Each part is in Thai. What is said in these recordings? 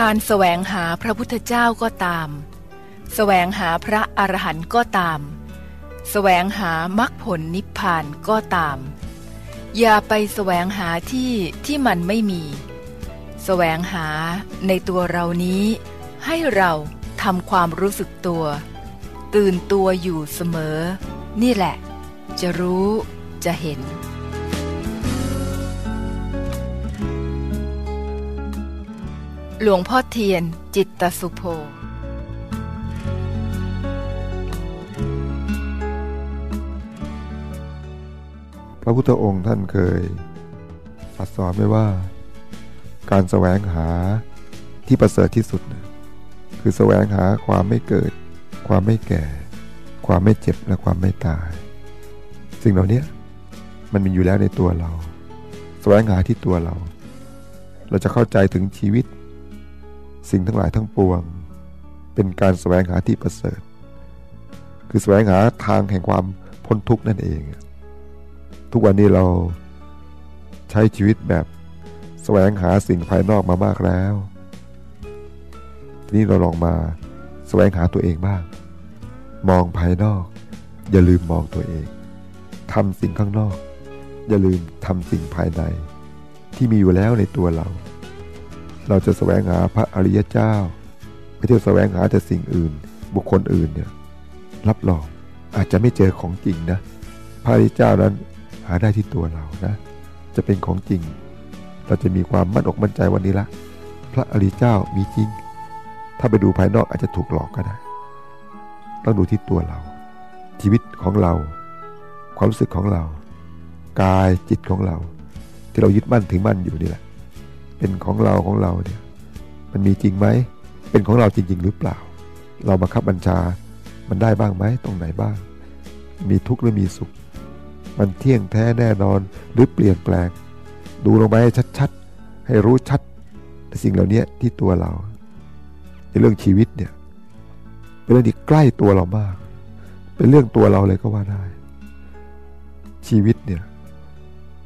การแสวงหาพระพุทธเจ้าก็ตาม แสวงหาพระอรหันต์ก็ตาม แสวงหามรรคผลนิพพานก็ตาม อย่าไปแสวงหาที่ที่มันไม่มี แสวงหาในตัวเรานี้ ให้เราทำความรู้สึกตัว ตื่นตัวอยู่เสมอ นี่แหละ จะรู้จะเห็น หลวงพ่อเทียน จิตตสุโภพระพุทธองค์ท่านเคยตรัสสอนไว้ว่า การแสวงหาที่ประเสริฐที่สุด คือแสวงหาความไม่เกิด ความไม่แก่ ความไม่เจ็บและความไม่ตาย สิ่งเหล่านี้มันมีอยู่แล้วในตัวเรา แสวงหาที่ตัวเรา เราจะเข้าใจถึงชีวิต สิ่งทั้งหลายทั้งปวง เป็นการแสวงหาที่ประเสริฐ คือแสวงหาทางแห่งความพ้นทุกข์นั่นเอง ทุกวันนี้เราใช้ชีวิตแบบแสวงหาสิ่งภายนอกมามากแล้ว ทีนี้เราลองมาแสวงหาตัวเองบ้าง มองภายนอก อย่าลืมมองตัวเองทำสิ่งข้างนอก อย่าลืมทำสิ่งภายใน ที่มีอยู่แล้วในตัวเรา เราจะแสวงหาพระอริยเจ้า ไม่ใช่แสวงหาแต่สิ่งอื่น บุคคลอื่นเนี่ยรับรองอาจจะไม่เจอของจริงนะ พระอริยเจ้านั้นหาได้ที่ตัวเรานะ จะเป็นของจริง เราจะมีความมั่นอกมั่นใจวันนี้ละ พระอริยเจ้ามีจริง ถ้าไปดูภายนอกอาจจะถูกหลอกก็ได้ต้องดูที่ตัวเรา ชีวิตของเรา ความรู้สึกของเรา กายจิตของเรา ที่เรายึดมั่นถึงมั่นอยู่นี่แหละ เป็นของเราของเราเนี่ยมันมีจริงไหม เป็นของเราจริง ๆ หรือเปล่า เรามาคับบัญชามันได้บ้างไหมตรงไหนบ้าง มีทุกข์หรือมีสุข มันเที่ยงแท้แน่นอนหรือเปลี่ยนแปลง ดูลงไปให้ชัดๆ ให้รู้ชัดสิ่งเหล่านี้ที่ตัวเรา ในเรื่องชีวิตเนี่ยเป็นเรื่องที่ใกล้ตัวเรามาก เป็นเรื่องตัวเราเลยก็ว่าได้ ชีวิตเนี่ย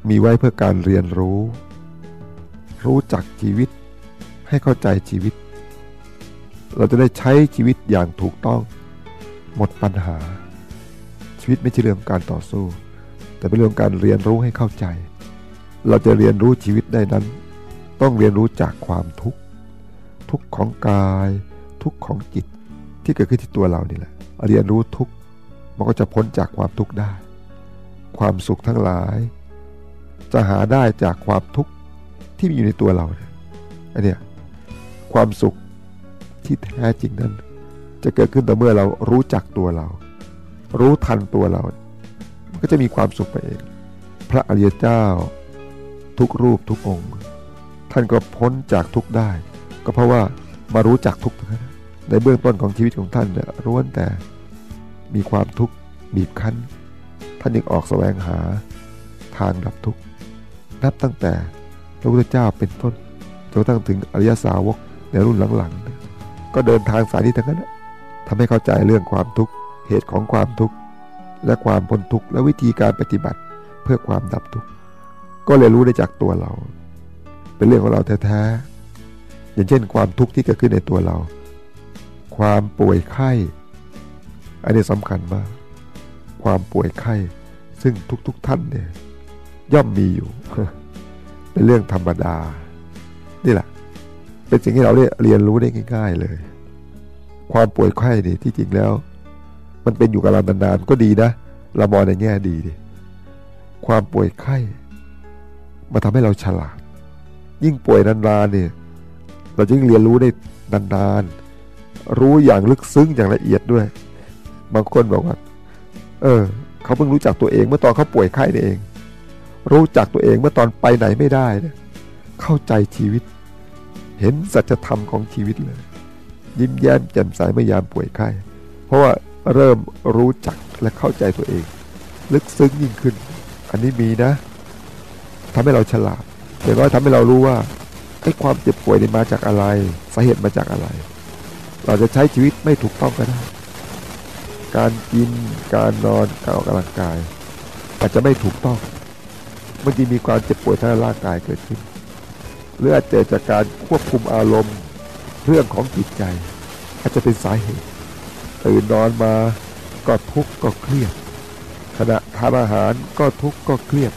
มีไว้เพื่อการเรียนรู้ รู้จักชีวิต ให้เข้าใจชีวิต เราจะได้ใช้ชีวิตอย่างถูกต้อง หมดปัญหา ชีวิตไม่ใช่เรื่องการต่อสู้ แต่เป็นเรื่องการเรียนรู้ให้เข้าใจ เราจะเรียนรู้ชีวิตได้นั้น ต้องเรียนรู้จากความทุกข์ทุกข์ของกาย ทุกข์ของจิตที่เกิดขึ้นที่ตัวเรานี่แหละเรียนรู้ทุกข์มันก็จะพ้นจากความทุกข์ได้ ความสุขทั้งหลาย จะหาได้จากความทุกข์ ที่มีอยู่ในตัวเราเนี่ยอันเนี้ยความสุขที่แท้จริงนั้น จะเกิดขึ้นต่อเมื่อเรารู้จักตัวเรา รู้ทันตัวเรา มันก็จะมีความสุขไปเอง พระอริยเจ้า ทุกรูปทุกองค์ ท่านก็พ้นจากทุกได้ ก็เพราะว่ามารู้จักทุกนะในเบื้องต้นของชีวิตของท่านเนี่ยร้วนแต่มีความทุกข์บีบคั้น ท่านยังออกแสวงหาทางดับทุกข์นับตั้งแต่ ระพุทธเจ้าเป็นต้นจนกระทั่งถึงอริยสาวกในรุ่นหลังๆ ก็เดินทางสายนี้ทั้งนั้นทำให้เข้าใจเรื่องความทุกข์เหตุของความทุกข์และความพ้นทุกข์และวิธีการปฏิบัติเพื่อความดับทุกข์ก็เรียรู้ได้จากตัวเรา เป็นเรื่องของเราแท้ๆอย่างเช่น ความทุกข์ที่เกิดขึ้นในตัวเรา ความป่วยไข้ อันนี้สำคัญมาก ความป่วยไข้ซึ่งทุกๆทท่านเนี่ยย่อมมีอยู่ เป็นเรื่องธรรมดา นี่แหละ เป็นสิ่งที่เราได้เรียนรู้ได้ง่าย ๆเลย ความป่วยไข้นี่ที่จริงแล้ว มันเป็นอยู่กับเรานานๆก็ดีนะเรามองในแง่ดีดิความป่วยไข้มาทำให้เราฉลาด ยิ่งป่วยนานๆเนี่ยเราจะยิ่งเรียนรู้ได้นานๆ รู้อย่างลึกซึ้งอย่างละเอียดด้วย บางคนบอกว่า เออ เขาเพิ่งรู้จักตัวเองเมื่อตอนเขาป่วยไข้นี่เอง รู้จักตัวเองเมื่อตอนไปไหนไม่ได้เเข้าใจชีวิต เห็นสัจธรรมของชีวิตเลย ยิ้มแย้มแจ่มใสเมื่อยามป่วยไข้ เพราะว่าเริ่มรู้จักและเข้าใจตัวเอง ลึกซึ้งยิ่งขึ้น อันนี้มีนะทำให้เราฉลาดอย่างน้อยทำให้เรารู้ว่าไอ้ความเจ็บป่วยนี่มาจากอะไร สาเหตุมาจากอะไร เราจะใช้ชีวิตไม่ถูกต้องก็ได้ การกิน การนอน การออกกำลังกาย อาจจะไม่ถูกต้อง บางทีมีความเจ็บป่วยทางร่างกายเกิดขึ้นหรืออาจจะจากการควบคุมอารมณ์เรื่องของจิตใจ อาจจะเป็นสาเหตุตื่นนอนมาก็ทุกข์ก็เครียด ขณะทานอาหารก็ทุกข์ก็เครียด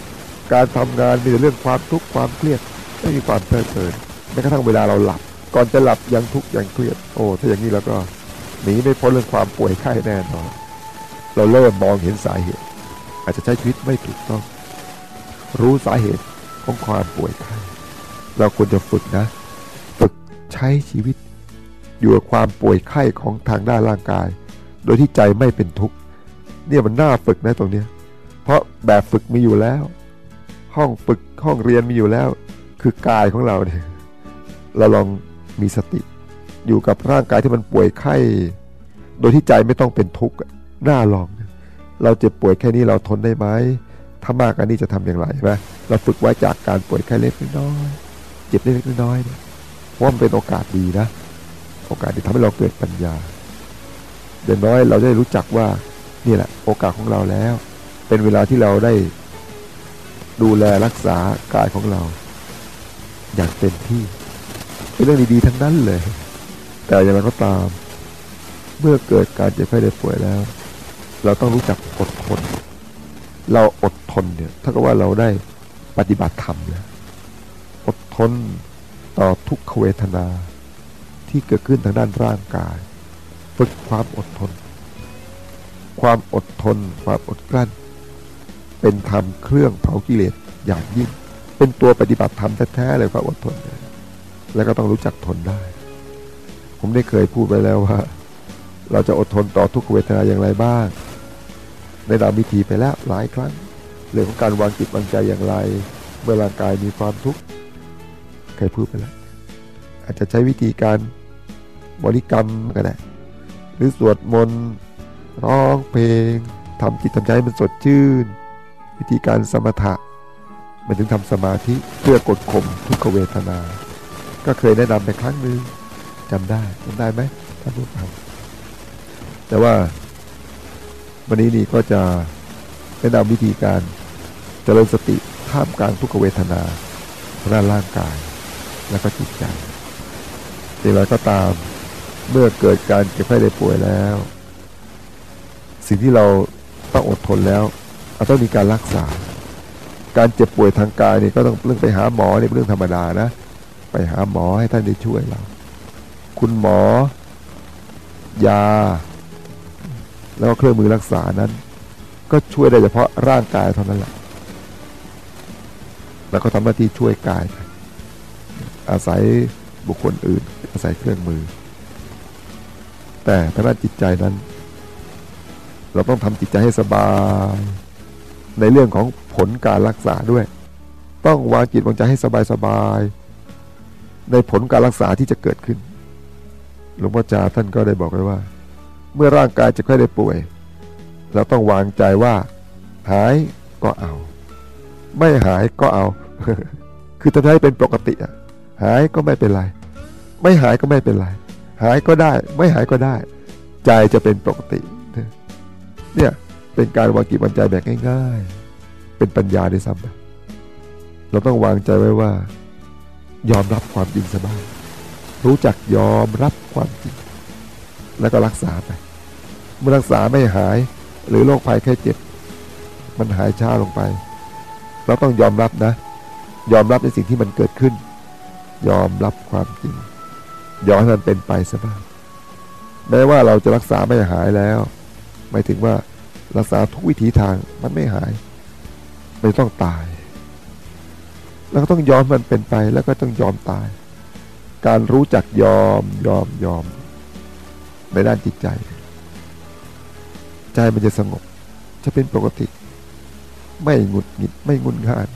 การทำงานมีแต่เรื่องความทุกข์ความเครียดไม่มีความเพลิดเพลินแม้กระทั่งเวลาเราหลับ ก่อนจะหลับยังทุกข์ยังเครียดโอ้ถ้าอย่างนี้แล้วก็หนีไม่พ้นเรื่องความป่วยไข้แน่นอนเราเริ่มมองเห็นสาเหตุ อาจจะใช้ชีวิตไม่ถูกต้อง รู้สาเหตุของความป่วยไข้เราควรจะฝึกนะ ฝึกใช้ชีวิต อยู่กับความป่วยไข้ของทางด้านร่างกาย โดยที่ใจไม่เป็นทุกข์เนี่ยมันน่าฝึกนะตรงเนี้ยเพราะแบบฝึกมีอยู่แล้ว ห้องฝึกห้องเรียนมีอยู่แล้ว คือกายของเราเนี่ยเราลองมีสติ อยู่กับร่างกายที่มันป่วยไข้ โดยที่ใจไม่ต้องเป็นทุกข์น่าลอง เราเจ็บป่วยแค่นี้เราทนได้ไหม ถ้ามากกว่านี้จะทำอย่างไรใช่ไหมเราฝึกไว้จากการป่วยแค่เล็กน้อยเจ็บเล็กน้อยเนี่ยเพราะมันเป็นโอกาสดีนะ โอกาสที่ทำให้เราเกิดปัญญาเดี๋ยวน้อยเราได้รู้จักว่านี่แหละโอกาสของเราแล้ว เป็นเวลาที่เราได้ดูแลรักษากายของเรา อย่างเต็มที่เป็นเรื่องดีๆทั้งนั้นเลย แต่อย่างไรก็ตาม เมื่อเกิดการเจ็บไข้ได้ป่วยแล้ว เราต้องรู้จักอดทน เราอดทนเนี่ยถ้ากับว่าเราได้ปฏิบัติธรรมแล้วอดทนต่อทุกขเวทนาที่เกิดขึ้นทางด้านร่างกาย ฝึกความอดทน ความอดทนความอดกลั้น เป็นธรรมเครื่องเผากิเลสอย่างยิ่ง เป็นตัวปฏิบัติธรรมแท้ๆเลยความอดทน แล้วก็ต้องรู้จักทนได้ ผมได้เคยพูดไปแล้วว่า เราจะอดทนต่อทุกขเวทนาอย่างไรบ้าง ในดาวิธีไปแล้วหลายครั้ง เรื่องของการวางจิตวางใจอย่างไร เมื่อร่างกายมีความทุกข์เคยพูดไปแล้ว อาจจะใช้วิธีการบริกรรมก็ได้หรือสวดมนต์ร้องเพลงทำจิตทำใจให้มันสดชื่น วิธีการสมถะมันถึงทำสมาธิเพื่อกดข่มทุกขเวทนา ก็เคยแนะนำไปครั้งหนึ่งจำได้จำได้ไหมท่านผู้ฟังแต่ว่า วันนี้นี่ก็จะแนะนำวิธีการเจริญสติท่ามกลางทุกเวทนาทางด้านร่างกาย และก็จิตใจอย่างไรก็ตามเมื่อเกิดการเจ็บไข้ได้ป่วยแล้ว สิ่งที่เราต้องอดทนแล้วเราต้องมีการรักษา การเจ็บป่วยทางกายนี่ก็ต้องเรื่องไปหาหมอนี่เป็นเรื่องธรรมดานะ ไปหาหมอให้ท่านได้ช่วยเรา คุณหมอ ยา แล้วก็เครื่องมือรักษานั้น ก็ช่วยได้เฉพาะร่างกายเท่านั้นแหละแล้วก็ทำหน้าที่ช่วยกาย อาศัยบุคคลอื่น อาศัยเครื่องมือ แต่ทางด้านจิตใจนั้น เราต้องทำจิตใจให้สบาย ในเรื่องของผลการรักษาด้วย ต้องวางจิตวางใจให้สบายสบายในผลการรักษาที่จะเกิดขึ้น หลวงพ่อจาท่านก็ได้บอกไว้ว่า เมื่อร่างกายจะค่อยได้ป่วย เราต้องวางใจว่า หายก็เอา ไม่หายก็เอา คือทำให้เป็นปกติอะหายก็ไม่เป็นไร ไม่หายก็ไม่เป็นไร หายก็ได้ ไม่หายก็ได้ ใจจะเป็นปกติ เนี่ยเป็นการวางกิจวางใจแบบง่าย ๆ เป็นปัญญาด้วยซ้ำเราต้องวางใจไว้ว่า ยอมรับความจริงสบายรู้จักยอมรับความจริง แล้วก็รักษาไป เมื่อรักษาไม่หาย หรือโรคภัยแค่เจ็บ มันหายช้าลงไป เราต้องยอมรับนะ ยอมรับในสิ่งที่มันเกิดขึ้น ยอมรับความจริง ยอมให้มันเป็นไปซะบ้างแม้ว่าเราจะรักษาไม่หายแล้วหมายถึงว่ารักษาทุกวิถีทางมันไม่หายไม่ต้องตาย แล้วก็ต้องยอมมันเป็นไปแล้วก็ต้องยอมตาย การรู้จักยอมยอมยอมในด้านจิตใจ ใจมันจะสงบ จะเป็นปกติ ไม่หงุดหงิดไม่งุนงาน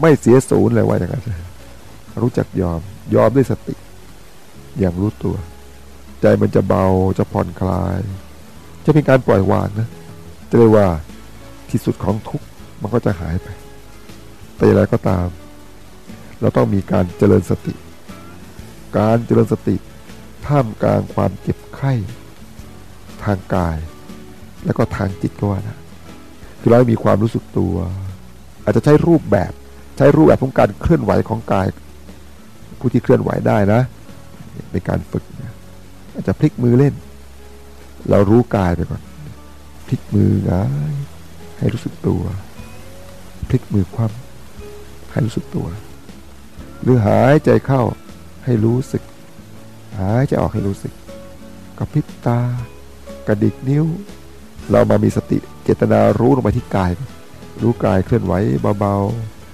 ไม่เสียศูนย์เลยว่าอย่างนั้นรู้จักยอมยอมด้วยสติ อย่างรู้ตัว ใจมันจะเบาจะผ่อนคลาย จะเป็นการปล่อยวางนะจะเรียกว่าที่สุดของทุกมันก็จะหายไป แต่อย่างไรก็ตาม เราต้องมีการเจริญสติ การเจริญสติท่ามกลางความเจ็บไข้ ทางกาย แล้วก็ทางจิตก็ว่านะคือเรามีความรู้สึกตัว อาจจะใช้รูปแบบใช้รูปแบบของการเคลื่อนไหวของกาย ผู้ที่เคลื่อนไหวได้นะเป็นการฝึกนะอาจจะพลิกมือเล่น เรารู้กายไปก่อนพลิกมือง่ายให้รู้สึกตัว พลิกมือคว่ำให้รู้สึกตัว หรือหายใจเข้าให้รู้สึก หายใจออกให้รู้สึกกระพริบตากระดิกนิ้ว เรามามีสติเจตนารู้ลงไปที่กาย รู้กายเคลื่อนไหวเบา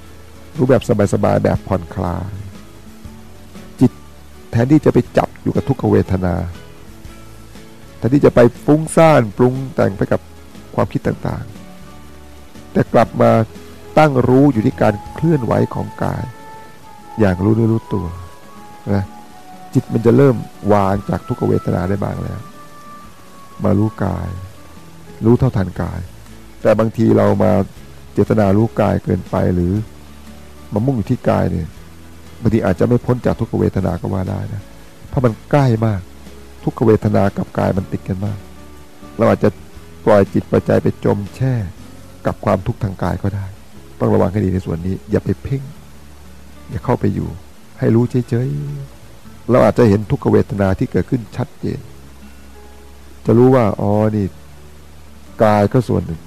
ๆ รู้แบบสบายๆ แบบผ่อนคลาย จิตแทนที่จะไปจับอยู่กับทุกขเวทนา แทนที่จะไปฟุ้งซ่านปรุงแต่งไปกับความคิดต่างๆ แต่กลับมาตั้งรู้อยู่ที่การเคลื่อนไหวของกาย อย่างรู้เนื้อรู้ตัวนะจิตมันจะเริ่มวางจากทุกขเวทนาได้บ้างแล้ว มารู้กาย รู้เท่าทันกาย แต่บางทีเรามาเจตนารู้กายเกินไปหรือมามุ่งอยู่ที่กายเนี่ยบางทีอาจจะไม่พ้นจากทุกขเวทนาก็ว่าได้นะเพราะมันใกล้มาก ทุกขเวทนากับกายมันติดกันมาก เราอาจจะปล่อยจิตปล่อยใจไปจมแช่กับความทุกข์ทางกายก็ได้ ต้องระวังให้ดีในส่วนนี้ อย่าไปเพ่ง อย่าเข้าไปอยู่ ให้รู้เฉยๆเราอาจจะเห็นทุกขเวทนาที่เกิดขึ้นชัดเจนจะรู้ว่าอ๋อนี่ กายก็ส่วนหนึ่ง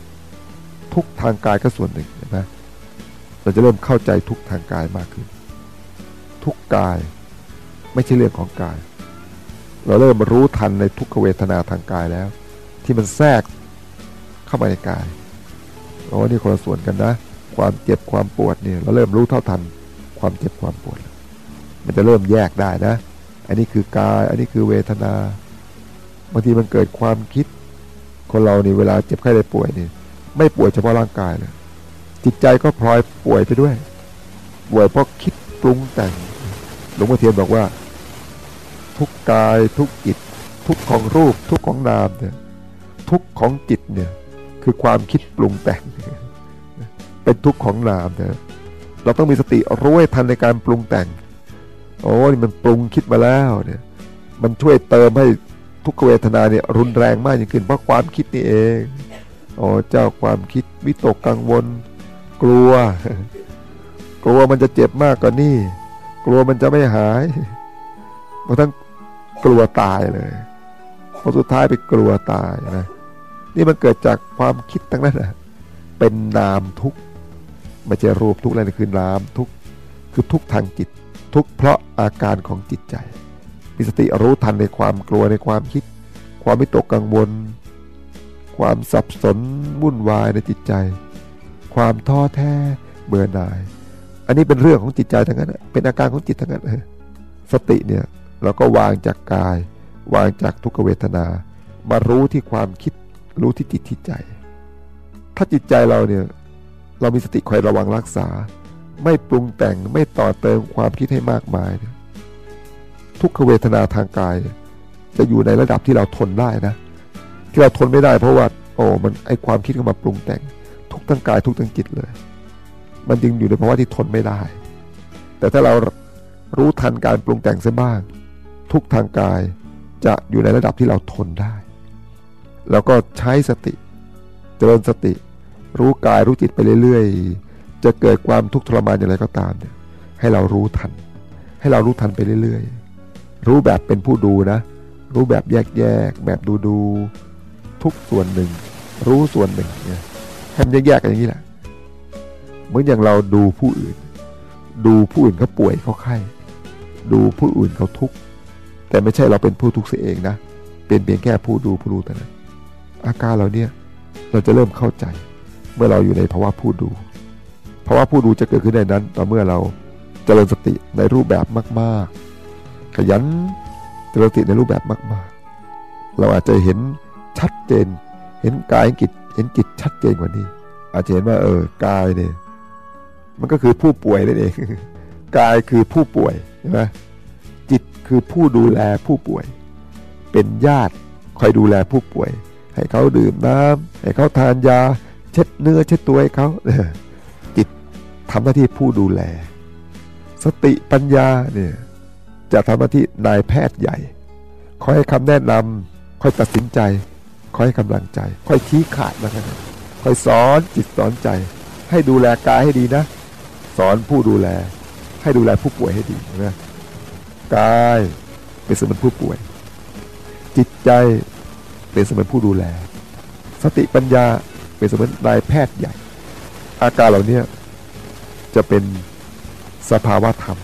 ทุกทางกายก็ส่วนหนึ่งเห็นไหมเราจะเริ่มเข้าใจทุกทางกายมากขึ้น ทุกกายไม่ใช่เรื่องของกาย เราเริ่มรู้ทันในทุกขเวทนาทางกายแล้ว ที่มันแทรกเข้ามาในกายอ๋อนี่คนละส่วนกันนะ ความเจ็บความปวดเนี่ยเราเริ่มรู้เท่าทันความเจ็บความปวด มันจะเริ่มแยกได้นะ อันนี้คือกาย อันนี้คือเวทนา บางทีมันเกิดความคิด คนเรานี่เวลาเจ็บไข้ได้ป่วยนี่ไม่ป่วยเฉพาะร่างกายเลยจิตใจก็พลอยป่วยไปด้วย ป่วยเพราะคิดปรุงแต่ง หลวงพ่อเทียนบอกว่า ทุกกายทุกจิต ทุกของรูป ทุกของนามเนี่ยทุกของจิตเนี่ยคือความคิดปรุงแต่ง เป็นทุกของนามเนี่ยเราต้องมีสติรู้ให้ทันในการปรุงแต่ง โอ้นี่มันปรุงคิดมาแล้วเนี่ย มันช่วยเติมให้ ทุกเวทนาเนี่ยรุนแรงมากยิ่งขึ้นเพราะความคิดนี่เองโอ้เจ้าความคิดวิตกกังวล กลัว กลัวมันจะเจ็บมากกว่านี่ กลัวมันจะไม่หายบางทั้งกลัวตายเลยพอสุดท้ายไปกลัวตายนะนี่มันเกิดจากความคิดทั้งนั้นนะเป็นนามทุกข์ไม่ใช่รูปทุกข์อะไรคือ นามทุกข์คือทุกข์ทางจิต ทุกข์เพราะอาการของจิตใจ มีสติรู้ทันในความกลัวในความคิด ความไม่ตกกังวล ความสับสนวุ่นวายในจิตใจ ความท้อแท้เบื่อหน่าย อันนี้เป็นเรื่องของจิตใจทั้งนั้นเป็นอาการของจิตทั้งนั้นสติเนี่ยเราก็วางจากกาย วางจากทุกเวทนา มารู้ที่ความคิด รู้ที่จิตที่ใจ ถ้าจิตใจเราเนี่ยเรามีสติคอยระวังรักษา ไม่ปรุงแต่งไม่ต่อเติมความคิดให้มากมาย ทุกขเวทนาทางกาย จะอยู่ในระดับที่เราทนได้นะ ที่เราทนไม่ได้เพราะว่าโอ้มันไอความคิดเข้ามาปรุงแต่ง ทุกทั้งกายทุกทั้งจิตเลย มันจึงอยู่ในภาวะที่ทนไม่ได้ แต่ถ้าเรารู้ทันการปรุงแต่งเสียบ้าง ทุกทางกายจะอยู่ในระดับที่เราทนได้แล้วก็ใช้สติเจริญสติ รู้กายรู้จิตไปเรื่อยๆ จะเกิดความทุกข์ทรมานอย่างไรก็ตามเนี่ยให้เรารู้ทัน ให้เรารู้ทันไปเรื่อยๆ รู้แบบเป็นผู้ดูนะ รู้แบบแยกๆแบบดูๆทุกส่วนหนึ่ง รู้ส่วนหนึ่งเนี่ยให้มันแยกๆกันอย่างนี้แหละเหมือนอย่างเราดูผู้อื่น ดูผู้อื่นเขาป่วยเขาไข้ดูผู้อื่นเขาทุกข์แต่ไม่ใช่เราเป็นผู้ทุกข์เสียเองนะ เป็นเพียงแค่ผู้ดูผู้รู้แต่นั้นอาการเราเนี่ยเราจะเริ่มเข้าใจ เมื่อเราอยู่ในภาวะผู้ดูภาวะผู้ดูจะเกิดขึ้นในนั้น ต่อเมื่อเราเจริญสติในรูปแบบมาก ๆ ขยันเจริญสติในรูปแบบมาก ๆ เราอาจจะเห็นชัดเจน เห็นกายเห็นจิตเห็นจิตชัดเจนกว่านี้ อาจจะเห็นว่า เออกายเนี่ยมันก็คือผู้ป่วยนั่นเองกายคือผู้ป่วยใช่ไหมจิตคือผู้ดูแลผู้ป่วย เป็นญาติคอยดูแลผู้ป่วย ให้เขาดื่มน้ำให้เขาทานยา เช็ดเนื้อเช็ดตัวให้เขาจิตทำหน้าที่ผู้ดูแล สติปัญญาเนี่ย จะทำหน้าที่นายแพทย์ใหญ่ คอยให้คำแนะนำคอยตัดสินใจ คอยให้กำลังใจ คอยชี้ขาดนะครับคอยสอนจิตสอนใจ ให้ดูแลกายให้ดีนะ สอนผู้ดูแล ให้ดูแลผู้ป่วยให้ดีนะกายเป็นเสมือนผู้ป่วย จิตใจเป็นเสมือนผู้ดูแล สติปัญญาเป็นเสมือนนายแพทย์ใหญ่ อาการเหล่านี้จะเป็นสภาวะธรรม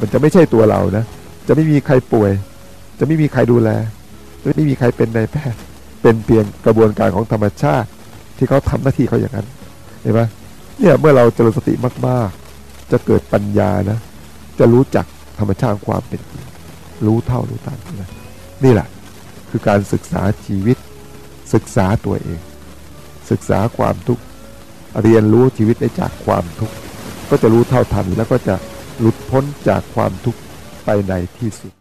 มันจะไม่ใช่ตัวเรานะ จะไม่มีใครป่วย จะไม่มีใครดูแล จะไม่มีใครเป็นนายแพทย์ เป็นเพียงกระบวนการของธรรมชาติ ที่เขาทำหน้าที่เขาอย่างนั้น เห็นไหมเนี่ยเมื่อเราเจริญสติมากๆ จะเกิดปัญญานะ จะรู้จักธรรมชาติความเป็นจริงรู้เท่ารู้ตามนะนี่แหละคือการศึกษาชีวิต ศึกษาตัวเอง ศึกษาความทุกข์เรียนรู้ชีวิตได้จากความทุกข์ก็จะรู้เท่าทันแล้วก็จะ หลุดพ้นจากความทุกข์ไปในที่สุด